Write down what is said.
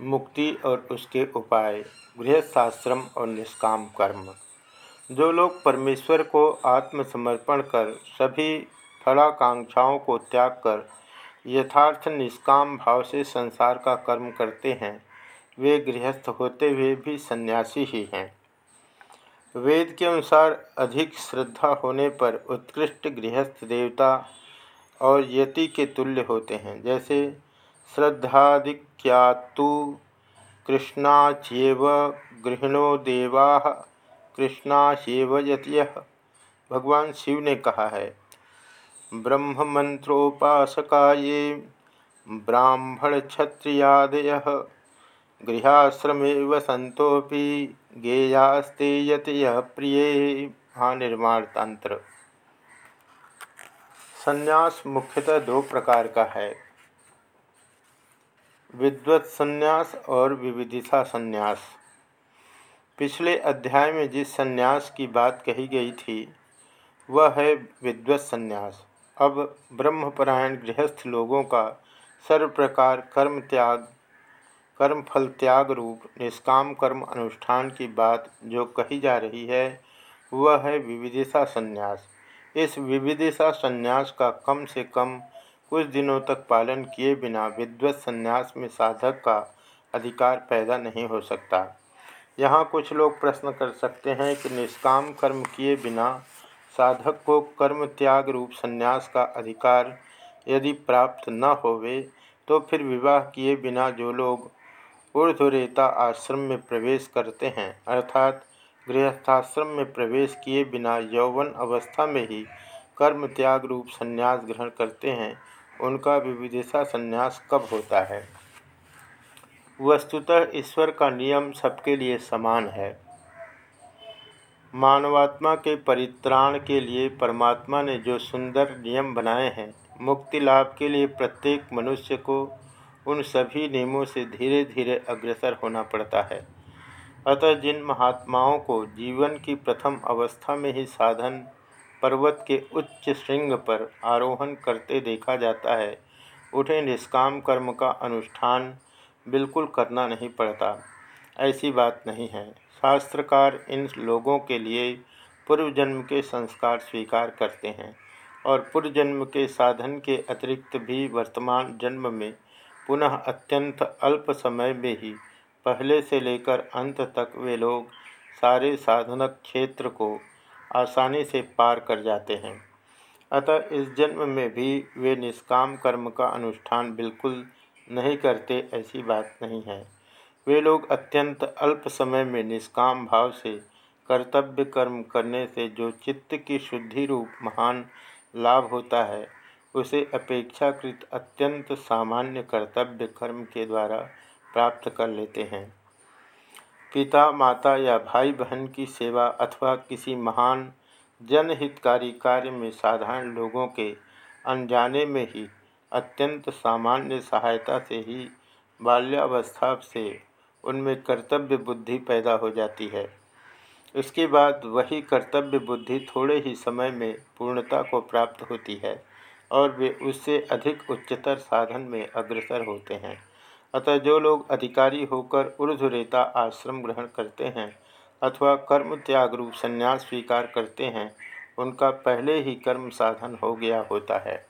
मुक्ति और उसके उपाय, गृहस्थाश्रम और निष्काम कर्म। जो लोग परमेश्वर को आत्मसमर्पण कर सभी फलाकांक्षाओं को त्याग कर यथार्थ निष्काम भाव से संसार का कर्म करते हैं, वे गृहस्थ होते हुए भी सन्यासी ही हैं। वेद के अनुसार अधिक श्रद्धा होने पर उत्कृष्ट गृहस्थ देवता और यति के तुल्य होते हैं। जैसे श्रद्धाधिक्यात्तु कृष्णाचेव गृहिणो देवा, कृष्णाचेव यतिय। भगवान शिव ने कहा है ब्रह्म मंत्रोपासका ये ब्राह्मण क्षत्रियादय गृहाश्रमे वसंतोपि गेयास्ते यतिय प्रिय। महानिर्माण तंत्र संन्यास मुख्यतः दो प्रकार का है। विद्वत संन्यास और विविधिशा संन्यास। पिछले अध्याय में जिस संन्यास की बात कही गई थी, वह है विद्वत संन्यास। अब ब्रह्मपरायण गृहस्थ लोगों का सर्व प्रकार कर्म त्याग, कर्म फल त्याग रूप, निष्काम कर्म अनुष्ठान की बात जो कही जा रही है, वह है विविदिशा संन्यास। इस विविदिशा संन्यास का कम से कम कुछ दिनों तक पालन किए बिना विद्वत संन्यास में साधक का अधिकार पैदा नहीं हो सकता। यहाँ कुछ लोग प्रश्न कर सकते हैं कि निष्काम कर्म किए बिना साधक को कर्म त्याग रूप संन्यास का अधिकार यदि प्राप्त न होवे तो फिर विवाह किए बिना जो लोग ऊर्धरेता आश्रम में प्रवेश करते हैं, अर्थात गृहस्थाश्रम में प्रवेश किए बिना यौवन अवस्था में ही कर्म त्याग रूप संन्यास ग्रहण करते हैं उनका विविदिशा संन्यास कब होता है? वस्तुतः ईश्वर का नियम सबके लिए समान है। मानवात्मा के परित्राण के लिए परमात्मा ने जो सुंदर नियम बनाए हैं, मुक्ति लाभ के लिए प्रत्येक मनुष्य को उन सभी नियमों से धीरे धीरे अग्रसर होना पड़ता है। अतः जिन महात्माओं को जीवन की प्रथम अवस्था में ही साधन पर्वत के उच्च श्रृंग पर आरोहण करते देखा जाता है। उन्हें निष्काम कर्म का अनुष्ठान बिल्कुल करना नहीं पड़ता। ऐसी बात नहीं है। शास्त्रकार इन लोगों के लिए पूर्व जन्म के संस्कार स्वीकार करते हैं और पूर्व जन्म के साधन के अतिरिक्त भी वर्तमान जन्म में पुनः अत्यंत अल्प समय में ही पहले से लेकर अंत तक वे लोग सारे साधनक क्षेत्र को आसानी से पार कर जाते हैं। अतः इस जन्म में भी वे निष्काम कर्म का अनुष्ठान बिल्कुल नहीं करते ऐसी बात नहीं है। वे लोग अत्यंत अल्प समय में निष्काम भाव से कर्तव्य कर्म करने से जो चित्त की शुद्धि रूप महान लाभ होता है, उसे अपेक्षाकृत अत्यंत सामान्य कर्तव्य कर्म के द्वारा प्राप्त कर लेते हैं। पिता, माता या भाई बहन की सेवा अथवा किसी महान जनहितकारी कार्य में साधारण लोगों के अनजाने में ही अत्यंत सामान्य सहायता से ही बाल्यावस्था से उनमें कर्तव्य बुद्धि पैदा हो जाती है। उसके बाद वही कर्तव्य बुद्धि थोड़े ही समय में पूर्णता को प्राप्त होती है और वे उससे अधिक उच्चतर साधन में अग्रसर होते हैं। अतः जो लोग अधिकारी होकर ऊर्धरेता आश्रम ग्रहण करते हैं अथवा कर्म त्याग रूप संन्यास स्वीकार करते हैं, उनका पहले ही कर्म साधन हो गया होता है।